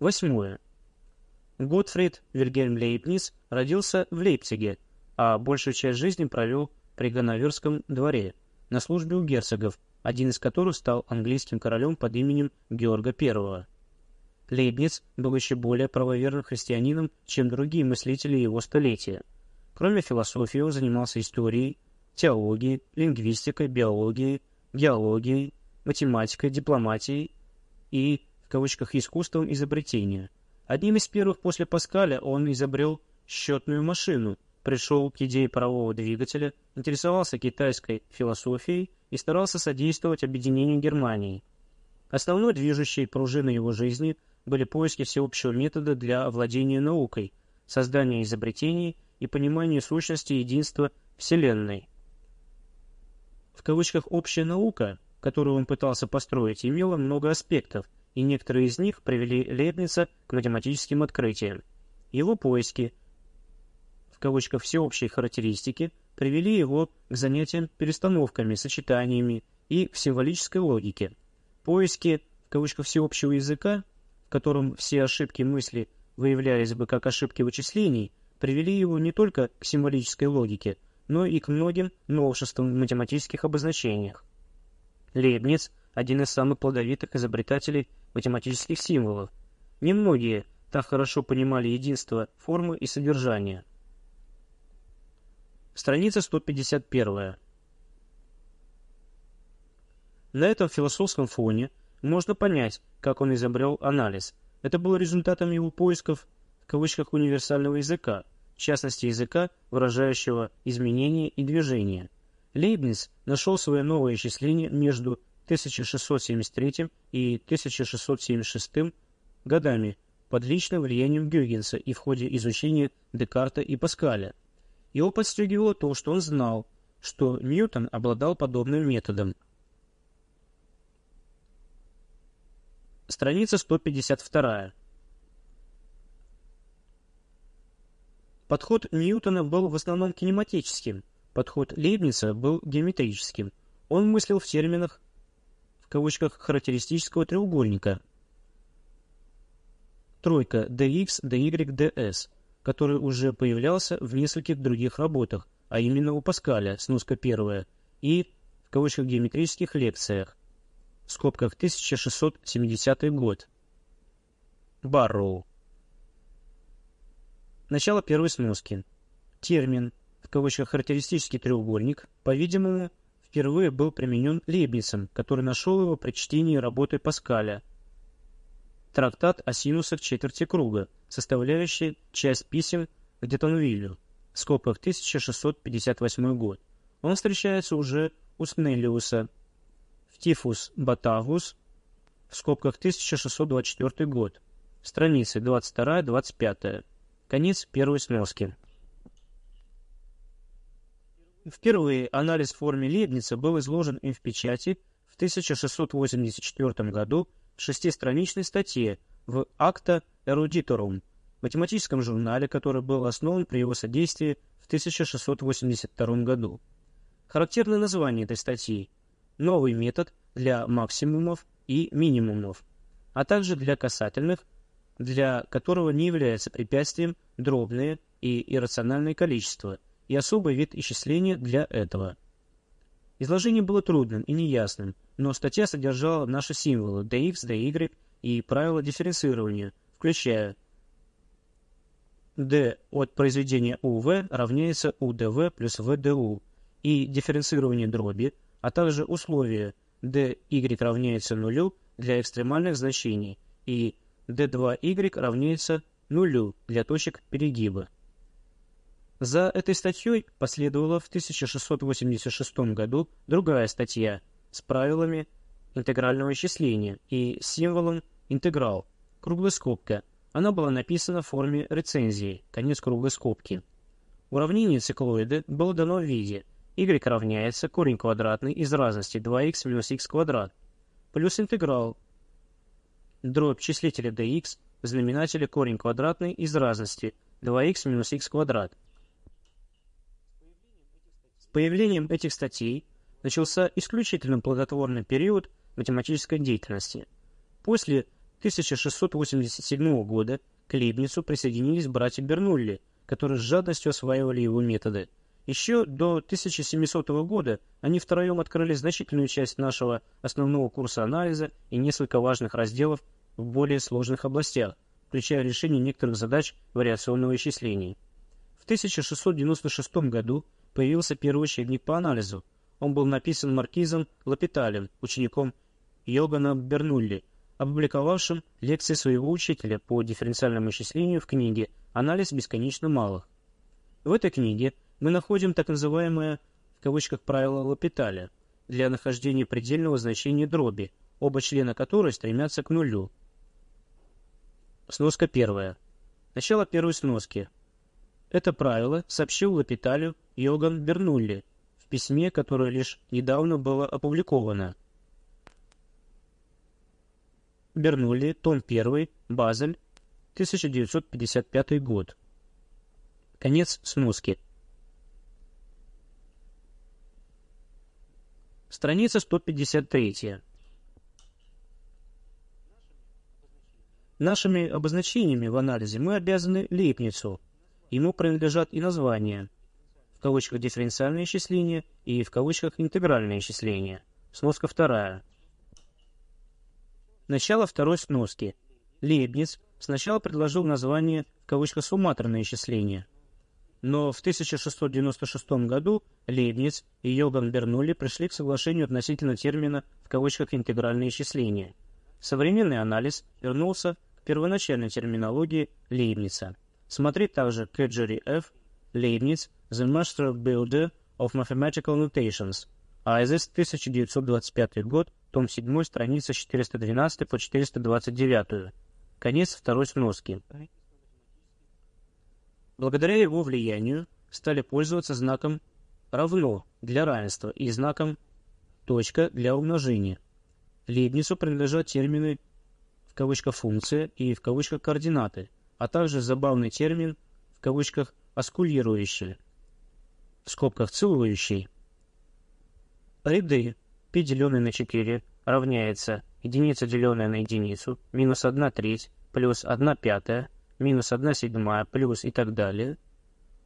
Восьмое. Готфрид Вильгельм Лейбниц родился в Лейпциге, а большую часть жизни провел при Ганноверском дворе на службе у герцогов, один из которых стал английским королем под именем Георга I. Лейбниц был еще более правоверным христианином, чем другие мыслители его столетия. Кроме философии, он занимался историей, теологией, лингвистикой, биологией, геологией, математикой, дипломатией и, в кавычках, искусством изобретения. Одним из первых после Паскаля он изобрел счетную машину, пришел к идее парового двигателя, интересовался китайской философией и старался содействовать объединению Германии. Основной движущей пружиной его жизни были поиски всеобщего метода для овладения наукой, создания изобретений и понимания сущности единства Вселенной. В кавычках «общая наука», которую он пытался построить, имела много аспектов, и некоторые из них привели Лейбница к математическим открытиям. Его поиски, в кавычках «всеобщей характеристики», привели его к занятиям перестановками, сочетаниями и в символической логике. Поиски, в кавычках «всеобщего языка», в котором все ошибки мысли выявлялись бы как ошибки вычислений, привели его не только к символической логике, но и к многим новшествам в математических обозначениях. Лейбниц – один из самых плодовитых изобретателей математических символов. Немногие так хорошо понимали единство формы и содержания. Страница 151. На этом философском фоне можно понять, как он изобрел анализ. Это было результатом его поисков в кавычках универсального языка, в частности языка, выражающего изменения и движения. Лейбниц нашел свое новое исчисление между 1673 и 1676 годами под личным влиянием Гюйгенса и в ходе изучения Декарта и Паскаля. Его подстегивало то, что он знал, что Ньютон обладал подобным методом. Страница 152. Подход Ньютона был в основном кинематическим, подход Лейбница был геометрическим. Он мыслил в терминах, в кавычках, характеристического треугольника. Тройка dx, dy, ds, который уже появлялся в нескольких других работах, а именно у Паскаля, сноска первая, и, в кавычках, геометрических лекциях, в скобках 1670 год. Барроу. Начало первой сноски. Термин, в кавычках характеристический треугольник, по-видимому, впервые был применен Лейбницем, который нашел его при чтении работы Паскаля. Трактат о синусах четверти круга, составляющий часть писем к Детонвиллю, в скобках 1658 год. Он встречается уже у Снеллиуса в Тифус Батавус, в скобках 1624 год, страницы 22-25. Конец первой сноски. Впервые анализ в форме Лейбница был изложен им в печати в 1684 году в шестистраничной статье в «Акта Эрудиторум», математическом журнале, который был основан при его содействии в 1682 году. Характерное название этой статьи – «Новый метод для максимумов и минимумов», а также для касательных – для которого не является препятствием дробное и иррациональное количество, и особый вид исчисления для этого. Изложение было трудным и неясным, но статья содержала наши символы dx, dy и правила дифференцирования, включая d от произведения uv равняется udv плюс vdu и дифференцирование дроби, а также условия dy равняется нулю для экстремальных значений и d2y равняется нулю для точек перегиба. За этой статьей последовала в 1686 году другая статья с правилами интегрального исчисления и символом интеграл, круглая скобка. Она была написана в форме рецензии, конец круглой скобки. Уравнение циклоида было дано в виде y равняется корень квадратный из разности 2x минус x квадрат плюс интеграл дробь числителя dx в знаменателе корень квадратный из разности 2x минус x квадрат. Появлением этих статей начался исключительно плодотворный период математической деятельности. После 1687 года к Лейбницу присоединились братья Бернулли, которые с жадностью осваивали его методы. Еще до 1700 года они втроем открыли значительную часть нашего основного курса анализа и несколько важных разделов в более сложных областях, включая решение некоторых задач вариационного исчисления. В 1696 году появился первый учебник по анализу. Он был написан маркизом Лапиталем, учеником Йогана Бернулли, опубликовавшим лекции своего учителя по дифференциальному исчислению в книге «Анализ бесконечно малых». В этой книге мы находим так называемое в кавычках правило Лапиталя для нахождения предельного значения дроби, оба члена которой стремятся к нулю. Сноска первая. Начало первой сноски. Это правило сообщил Лапиталю Йоган Бернулли в письме, которое лишь недавно было опубликовано. Бернулли, том 1, Базель, 1955 год. Конец сноски. Страница 153. Нашими обозначениями в анализе мы обязаны Лейбницу. Ему принадлежат и названия, в кавычках дифференциальное исчисление и в кавычках интегральное исчисление. Сноска вторая. Начало второй сноски. Лейбниц сначала предложил название в кавычках «сумматорное исчисление». Но в 1696 году Лейбниц и Йоган Бернулли пришли к соглашению относительно термина в кавычках «интегральное исчисление». Современный анализ вернулся к первоначальной терминологии Лейбница. Смотри также Кэджери Ф. Лейбниц «The Master Builder of Mathematical Notations», Айзес, 1925 год, том 7, страница 412 по 429. Конец второй сноски. Благодаря его влиянию стали пользоваться знаком «равно» для равенства и знаком «точка» для умножения. Лейбницу принадлежат термины в кавычках «функция» и в кавычках «координаты», а также забавный термин в кавычках «аскулирующий», в скобках «целующий». Ряды π деленное на 4 равняется единица, деленная на единицу, минус 1 треть, плюс 1 пятая, минус 1 седьмая, плюс и так далее.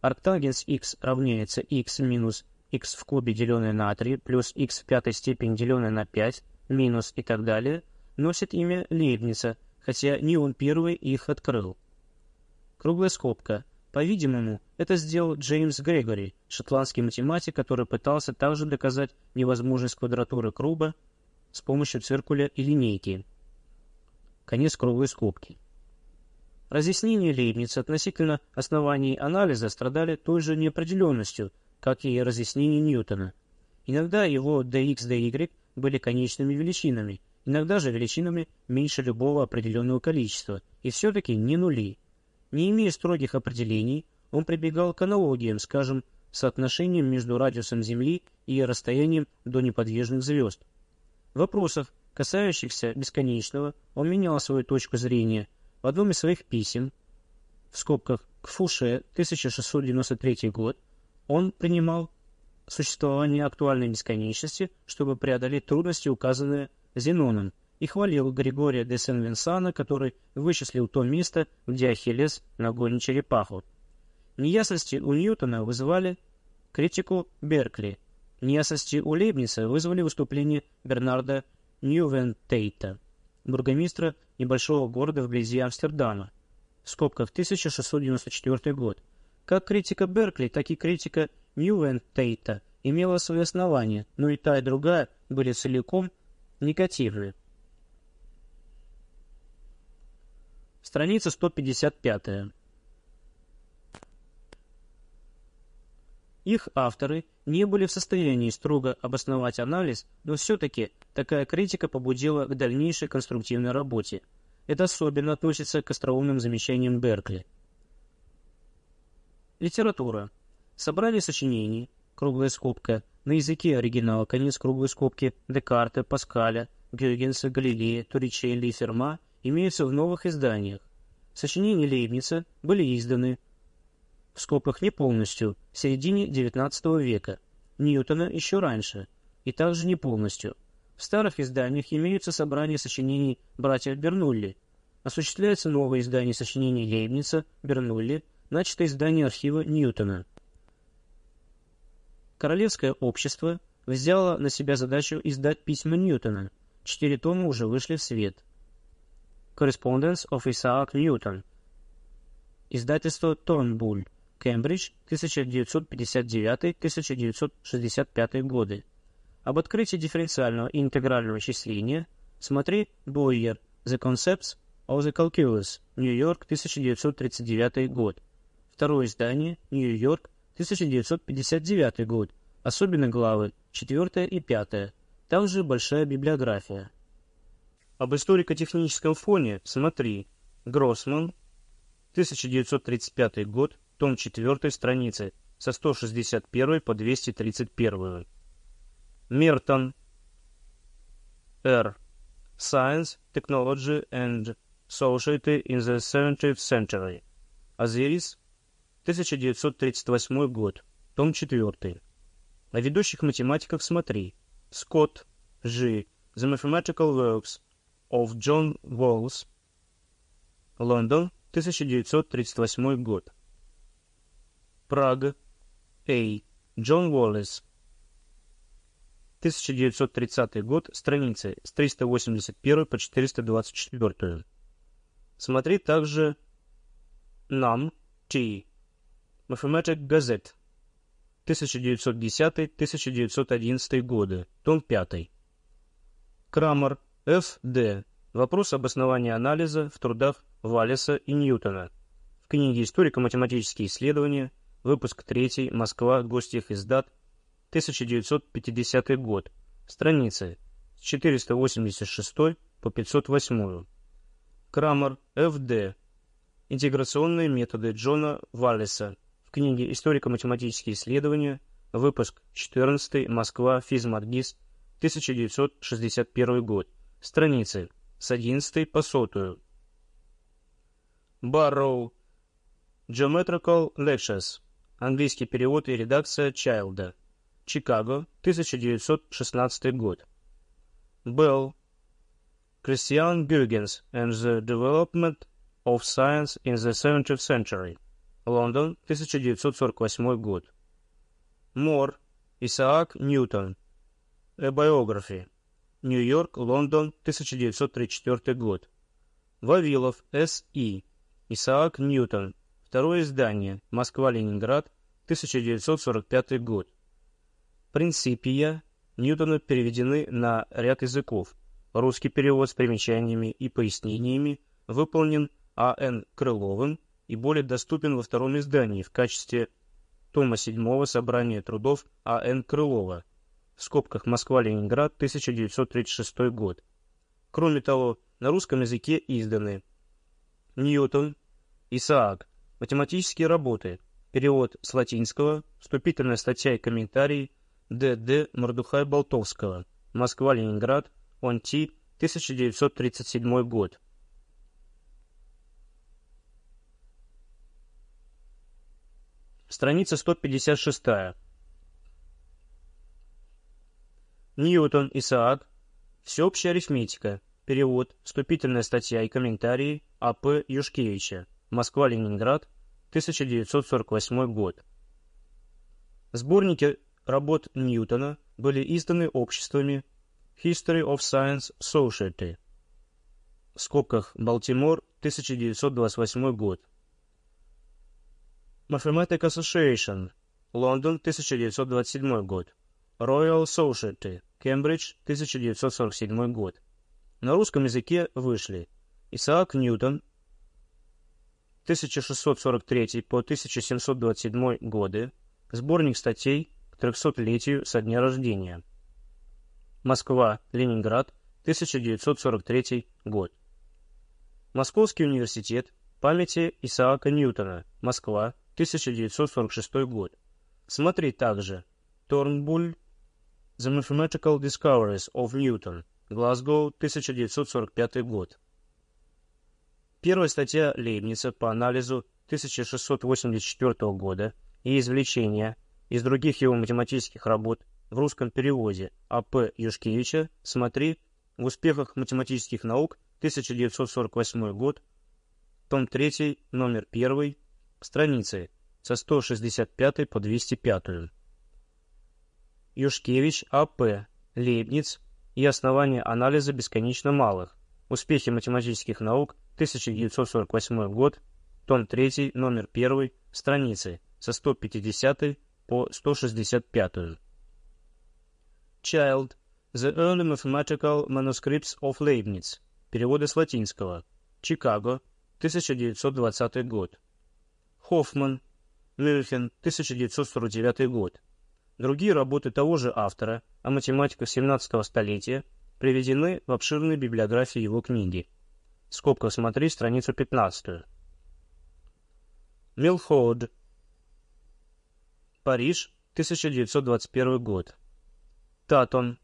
Арктангенс x равняется x минус x в кубе, деленное на 3, плюс x в пятой степени, деленное на 5, минус и так далее, носит имя Лейбница, хотя не он первый их открыл. Круглая скобка. По-видимому, это сделал Джеймс Грегори, шотландский математик, который пытался также доказать невозможность квадратуры круга с помощью циркуля и линейки. Конец круглой скобки. Разъяснения Лейбница относительно оснований анализа страдали той же неопределенностью, как и разъяснения Ньютона. Иногда его dx, dy были конечными величинами, иногда же величинами меньше любого определенного количества, и все-таки не нули. Не имея строгих определений, он прибегал к аналогиям, скажем, соотношением между радиусом Земли и расстоянием до неподвижных звезд. В вопросах, касающихся бесконечного, он менял свою точку зрения. В одном из своих писем, в скобках к Фуше, 1693 год, он принимал существование актуальной бесконечности, чтобы преодолеть трудности, указанные Зеноном, и хвалил Григория де Сен-Винсана, который вычислил то место, где Ахиллес нагонит черепаху. Неясности у Ньютона вызывали критику Беркли. Неясности у Лейбница вызвали выступление Бернарда Ньювентейта, бургомистра небольшого города вблизи Амстердама, в скобках 1694 год. Как критика Беркли, так и критика Ньювентейта имела свои основания, но и та, и другая были целиком негативны. Страница 155. Их авторы не были в состоянии строго обосновать анализ, но все-таки такая критика побудила к дальнейшей конструктивной работе. Это особенно относится к остроумным замечаниям Беркли. Литература. Собрание сочинений, круглая скобка, на языке оригинала, конец круглой скобки, Декарта, Паскаля, Гюйгенса, Галилея, Туричелли и Ферма имеются в новых изданиях. Сочинения Лейбница были изданы, в скобках не полностью, в середине XIX века, Ньютона еще раньше, и также не полностью. В старых изданиях имеются собрания сочинений братьев Бернулли. Осуществляется новое издание сочинений Лейбница, Бернулли, начатое издание архива Ньютона. Королевское общество взяло на себя задачу издать письма Ньютона. Четыре тома уже вышли в свет. Correspondence of Isaac Newton. Издательство Торнбуль. Кембридж, 1959-1965 годы. Об открытии дифференциального и интегрального числения смотри Бойер The Concepts of the Calculus, Нью-Йорк, 1939 год. Второе издание, Нью-Йорк, 1959 год. Особенно главы 4 и 5. Также большая библиография. Об историко-техническом фоне смотри Гроссман, 1935 год, том 4 страницы, со 161 по 231. Мертон, Р. Science, Technology and Society in the 17th Century. Азирис, 1938 год, том 4. О ведущих математиках смотри. Скотт, Ж. The Mathematical Works of John Wallis. Лондон, 1938 год. Прага. A. Джон Уоллес. 1930 год. Страницы с 381 по 424. Смотри также Нам Т. Mathematic Gazette. 1910-1911 годы. Том 5. Крамер. Ф. Д. Вопрос обоснования анализа в трудах Валлеса и Ньютона. В книге «Историко-математические исследования», выпуск 3, Москва, Гостьев издат, 1950 год, страницы с 486 по 508. Крамер, Ф.Д. Интеграционные методы Джона Валлеса. В книге «Историко-математические исследования», выпуск 14, Москва, Физматгиз, 1961 год, страницы с 11 по сотую. Барроу. Geometrical Lectures. Английский перевод и редакция Чайлда. Чикаго, 1916 год. Белл. Christian Huygens and the Development of Science in the Seventeenth Century. Лондон, 1948 год. Мор. Исаак Ньютон. A Biography. Нью-Йорк, Лондон, 1934 год. Вавилов, С.И. Исаак Ньютон. Второе издание. Москва-Ленинград. 1945 год. Принципия Ньютона переведены на ряд языков. Русский перевод с примечаниями и пояснениями выполнен А.Н. Крыловым и более доступен во втором издании в качестве тома 7 собрания трудов А.Н. Крылова в скобках Москва-Ленинград, 1936 год. Кроме того, на русском языке изданы Ньютон, Исаак, математические работы, перевод с латинского, вступительная статья и комментарий Д.Д. Мордухай Болтовского, Москва-Ленинград, ОНТИ, 1937 год. Страница 156. Ньютон, Исаак. Всеобщая арифметика. Перевод, вступительная статья и комментарии А.П. Юшкевича. Москва-Ленинград, 1948 год. Сборники работ Ньютона были изданы обществами History of Science Society, в скобках Балтимор, 1928 год. Mathematic Association, Лондон, 1927 год. Royal Society, Кембридж, 1947 год. На русском языке вышли Исаак Ньютон, 1643 по 1727 годы, сборник статей к 300-летию со дня рождения. Москва, Ленинград, 1943 год. Московский университет памяти Исаака Ньютона, Москва, 1946 год. Смотри также Торнбуль, The Mathematical Discoveries of Newton, Глазго, 1945 год. Первая статья Лейбница по анализу 1684 года и извлечения из других его математических работ в русском переводе А.П. Юшкевича смотри в успехах математических наук 1948 год, том 3, номер 1, страницы со 165 по 205. Юшкевич А.П. Лейбниц и основания анализа бесконечно малых. Успехи математических наук, 1948 год, том 3, номер 1, страницы со 150 по 165. Child. The Early Mathematical Manuscripts of Leibniz. Переводы с латинского. Чикаго, 1920 год. Хоффман. Мюнхен, 1949 год. Другие работы того же автора о математиках 17 столетия приведены в обширной библиографии его книги. Скобка смотри страницу 15. Милхоуд. Париж, 1921 год. Татон.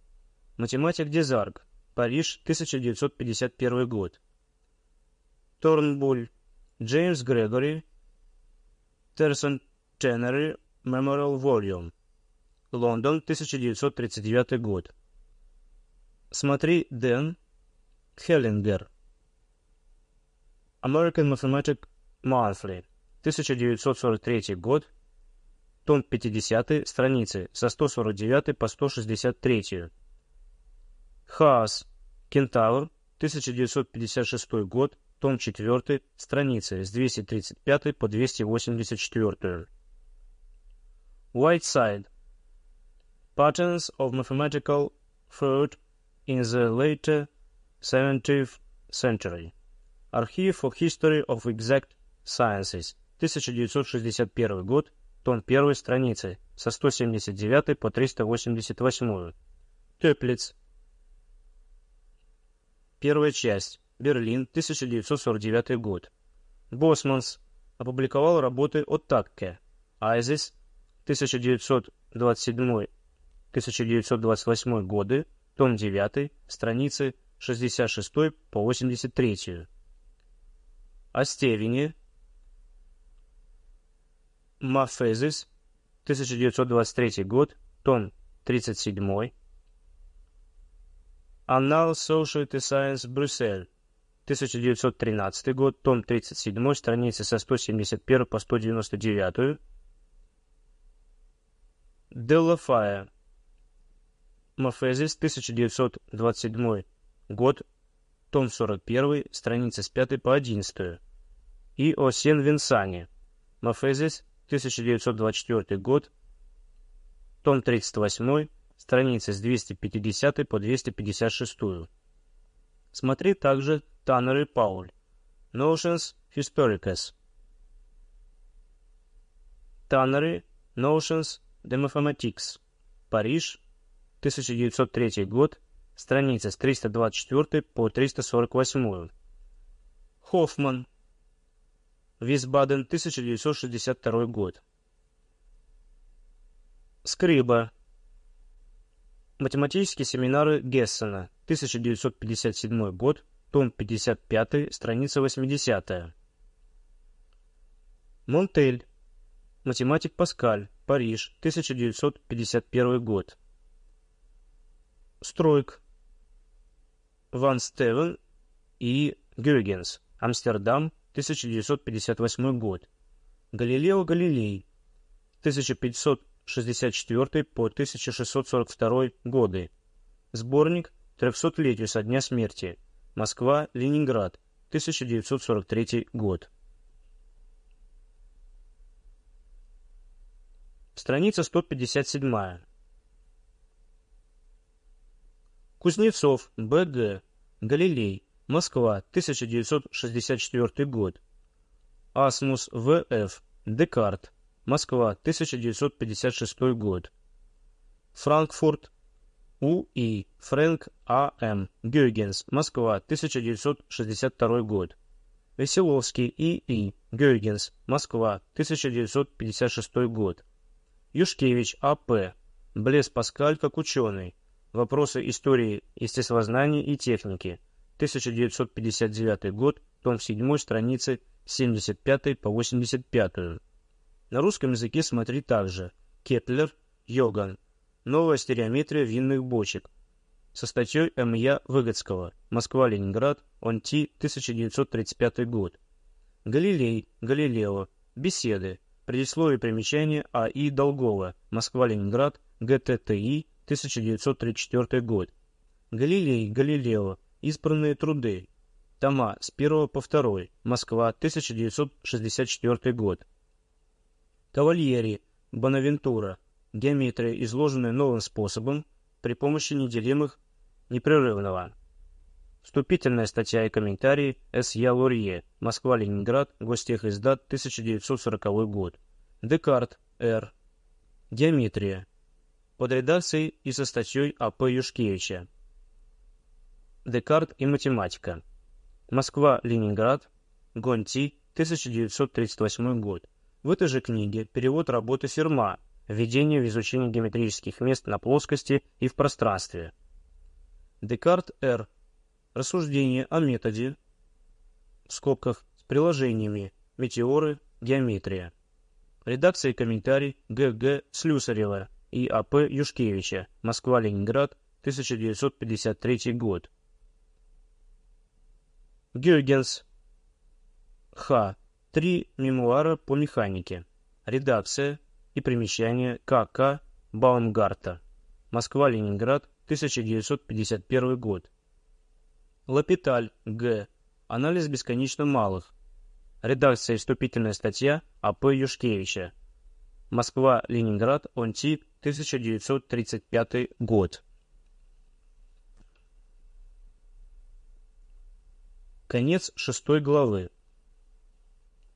Математик Дезарг. Париж, 1951 год. Торнбуль. Джеймс Грегори. Терсон Теннери. Memorial Volume. Лондон, 1939 год. Смотри Дэн Хеллингер. American Mathematic Monthly. 1943 год. Том 50, страницы со 149 по 163. Хаас. Кентавр. 1956 год. Том 4, страницы с 235 по 284. Whiteside. Patterns of Mathematical Thought in the Later 17th Century. Архив for History of Exact Sciences. 1961 год. Том 1 страницы со 179 по 388. Теплиц. Первая часть. Берлин, 1949 год. Босманс опубликовал работы о Такке. Айзис, 1927 1928 годы, том 9, страницы 66 по 83. О Стевине, Мафезис, 1923 год, том 37. Annal Society Science Брюссель, 1913 год, том 37, страницы со 171 по 199. Делафая, Мафезис, 1927 год, том 41, страницы с 5 по 11. И о Сен-Винсане. Мафезис, 1924 год, том 38, страницы с 250 по 256. Смотри также Таннер и Пауль. Notions Historicus. Таннеры Notions de Mathematics. Париж, 1903 год, страница с 324 по 348. Хоффман. Висбаден, 1962 год. Скриба. Математические семинары Гессена, 1957 год, том 55, страница 80. Монтель. Математик Паскаль, Париж, 1951 год. Стройк, Ван Стевен и Гюргенс, Амстердам, 1958 год. Галилео Галилей, 1564 по 1642 годы. Сборник 300-летию со дня смерти. Москва, Ленинград, 1943 год. Страница 157. Кузнецов, Б.Г. Галилей, Москва, 1964 год. Асмус, В.Ф. Декарт, Москва, 1956 год. Франкфурт, У.И. Фрэнк А.М. Гёйгенс, Москва, 1962 год. Веселовский И.И. Гюйгенс, Москва, 1956 год. Юшкевич А.П. Блез Паскаль как ученый. Вопросы истории естествознания и техники. 1959 год, том 7, страницы 75 по 85. На русском языке смотри также. Кеплер, Иоганн. Новая стереометрия винных бочек. Со статьей М.Я. Выгодского. Москва-Ленинград. ОНТИ. 1935 год. Галилей. Галилео. Беседы. Предисловие примечания А.И. Долгова. Москва-Ленинград. ГТТИ. 1934 год. Галилей. Галилео. Избранные труды. Тома с 1 по 2. Москва. 1964 год. Кавальери. Бонавентура. Геометрия, изложенная новым способом при помощи неделимых непрерывного. Вступительная статья и комментарии С. Я. Лурье. Москва-Ленинград. Гостехиздат. 1940 год. Декарт. Р. Геометрия. Под редакцией и со статьей А. П. Юшкевича. Декарт и математика. Москва-Ленинград. Гонти. 1938 год. В этой же книге перевод работы Ферма «Введение в изучение геометрических мест на плоскости и в пространстве». Декарт Р. Рассуждение о методе, в скобках, с приложениями, метеоры, геометрия. Редакция и комментарий Г. Г. Слюсарева и А. П. Юшкевича. Москва-Ленинград, 1953 год. Гюйгенс. Х. Три мемуара по механике. Редакция и примечание К.К. Баумгарта. Москва-Ленинград, 1951 год. Лапиталь, Г. Анализ бесконечно малых. Редакция и вступительная статья А.П. Юшкевича. Москва-Ленинград, ОНТИ, 1935 год. Конец шестой главы.